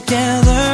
together.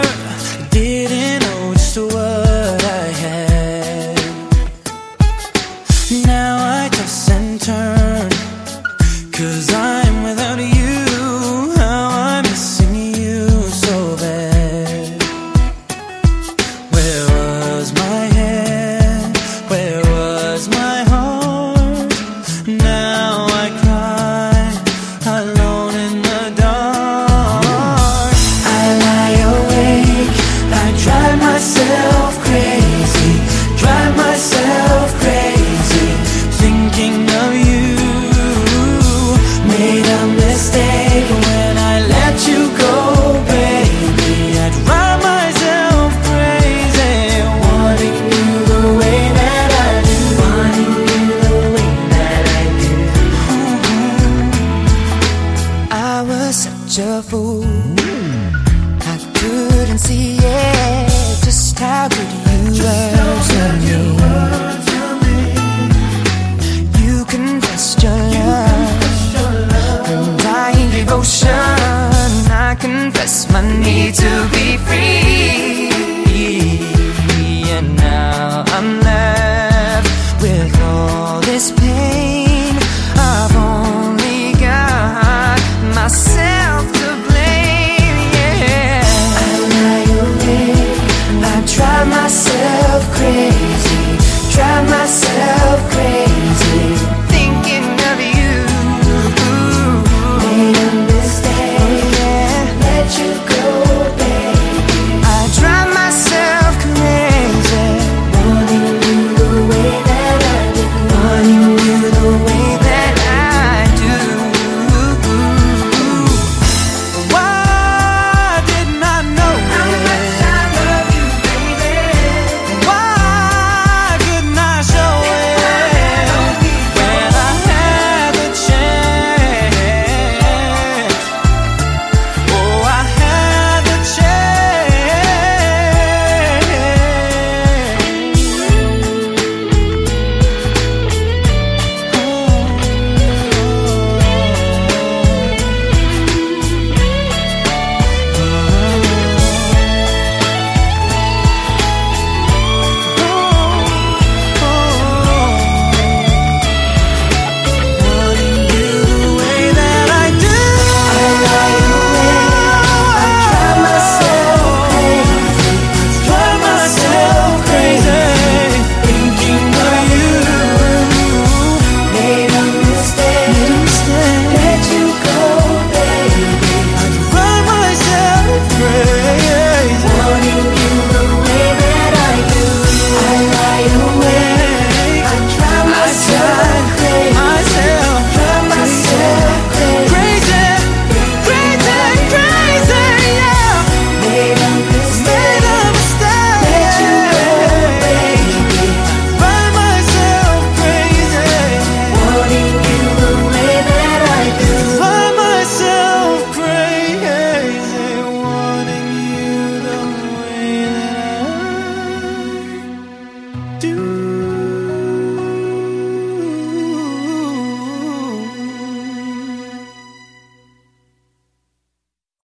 fool. I couldn't see it. Just how good you were to me. You confessed your love, your undying devotion. I confess my need to be free.